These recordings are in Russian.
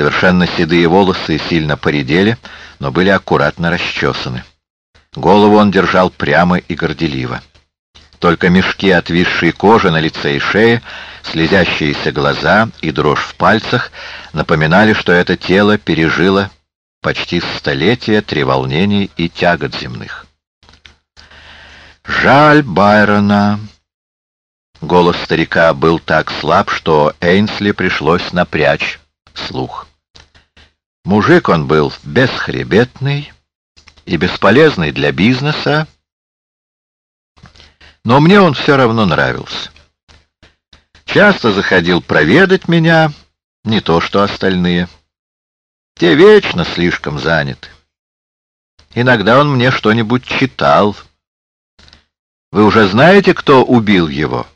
Совершенно седые волосы сильно поредели, но были аккуратно расчесаны. Голову он держал прямо и горделиво. Только мешки отвисшей кожи на лице и шее, слезящиеся глаза и дрожь в пальцах напоминали, что это тело пережило почти столетие треволнений и тягот земных. «Жаль Байрона!» Голос старика был так слаб, что Эйнсли пришлось напрячь слух. Мужик он был бесхребетный и бесполезный для бизнеса, но мне он все равно нравился. Часто заходил проведать меня, не то что остальные. Те вечно слишком заняты. Иногда он мне что-нибудь читал. Вы уже знаете, кто убил его?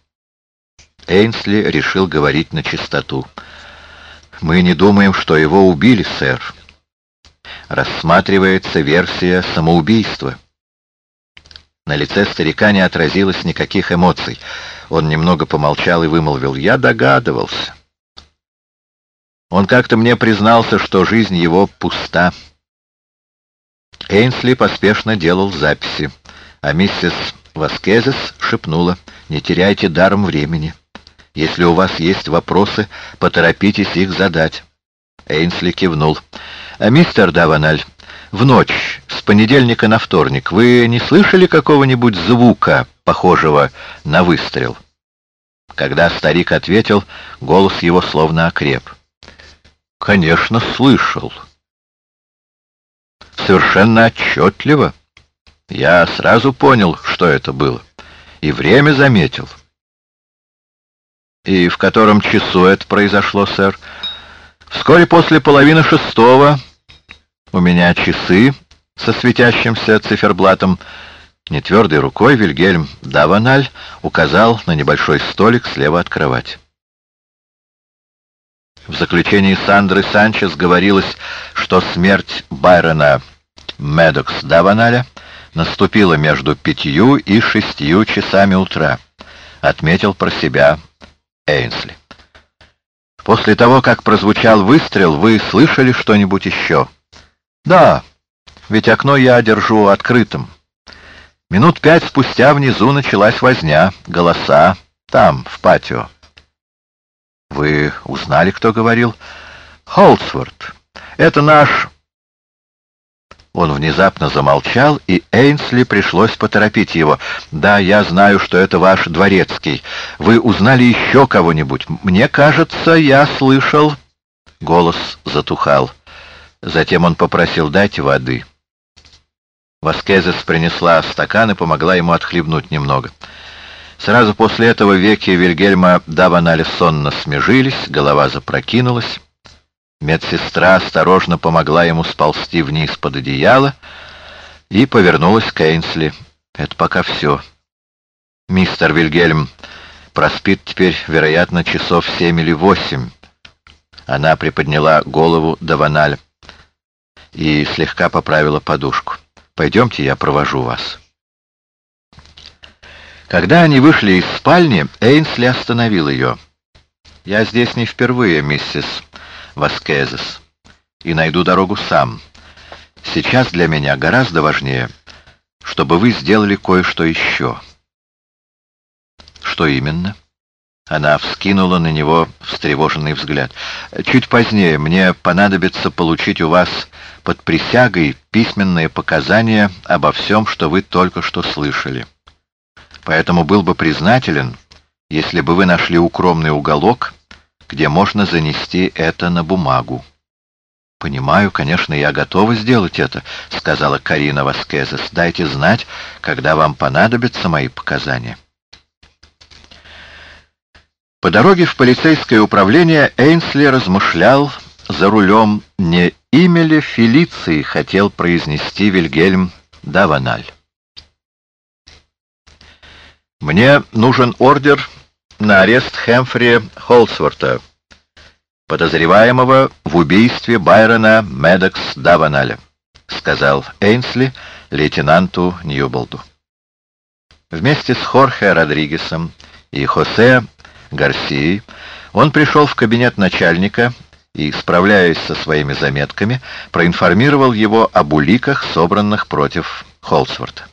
Эйнсли решил говорить на чистоту. Мы не думаем, что его убили, сэр. Рассматривается версия самоубийства. На лице старика не отразилось никаких эмоций. Он немного помолчал и вымолвил. «Я догадывался». Он как-то мне признался, что жизнь его пуста. Эйнсли поспешно делал записи, а миссис Васкезес шепнула, «Не теряйте даром времени. Если у вас есть вопросы, поторопитесь их задать». Эйнсли кивнул. «А мистер Даваналь, в ночь с понедельника на вторник вы не слышали какого-нибудь звука, похожего на выстрел?» Когда старик ответил, голос его словно окреп. «Конечно, слышал. Совершенно отчетливо. Я сразу понял, что это было, и время заметил». «И в котором часу это произошло, сэр?» «Вскоре после половины шестого у меня часы со светящимся циферблатом. Нетвердой рукой Вильгельм Даваналь указал на небольшой столик слева от кровати. В заключении Сандры Санчес говорилось, что смерть Байрона Медокс Даваналя наступила между пятью и шестью часами утра, отметил про себя Эйнсли. После того, как прозвучал выстрел, вы слышали что-нибудь еще? Да, ведь окно я держу открытым. Минут пять спустя внизу началась возня, голоса, там, в патио. Вы узнали, кто говорил? Холсворт. Это наш... Он внезапно замолчал, и Эйнсли пришлось поторопить его. «Да, я знаю, что это ваш дворецкий. Вы узнали еще кого-нибудь? Мне кажется, я слышал...» Голос затухал. Затем он попросил дать воды. Васкезес принесла стакан и помогла ему отхлебнуть немного. Сразу после этого веки Вильгельма Даваналя сонно смежились, голова запрокинулась. Медсестра осторожно помогла ему сползти вниз под одеяло и повернулась к Эйнсли. «Это пока все. Мистер Вильгельм проспит теперь, вероятно, часов семь или восемь». Она приподняла голову Даваналя и слегка поправила подушку. «Пойдемте, я провожу вас». Когда они вышли из спальни, Эйнсли остановил ее. «Я здесь не впервые, миссис Васкезес, и найду дорогу сам. Сейчас для меня гораздо важнее, чтобы вы сделали кое-что еще». «Что именно?» Она вскинула на него встревоженный взгляд. «Чуть позднее мне понадобится получить у вас под присягой письменные показания обо всем, что вы только что слышали. Поэтому был бы признателен, если бы вы нашли укромный уголок, где можно занести это на бумагу. «Понимаю, конечно, я готова сделать это», — сказала Карина Васкезес. «Дайте знать, когда вам понадобятся мои показания». По дороге в полицейское управление Эйнсли размышлял за рулем, не имя ли Фелиции хотел произнести Вильгельм Даваналь. «Мне нужен ордер на арест Хэмфри Холсворта, подозреваемого в убийстве Байрона Медокс Даваналя», сказал Эйнсли лейтенанту Ньюболду. Вместе с Хорхе Родригесом и Хосе Гарсией он пришел в кабинет начальника и, справляясь со своими заметками, проинформировал его об уликах, собранных против Холсворта.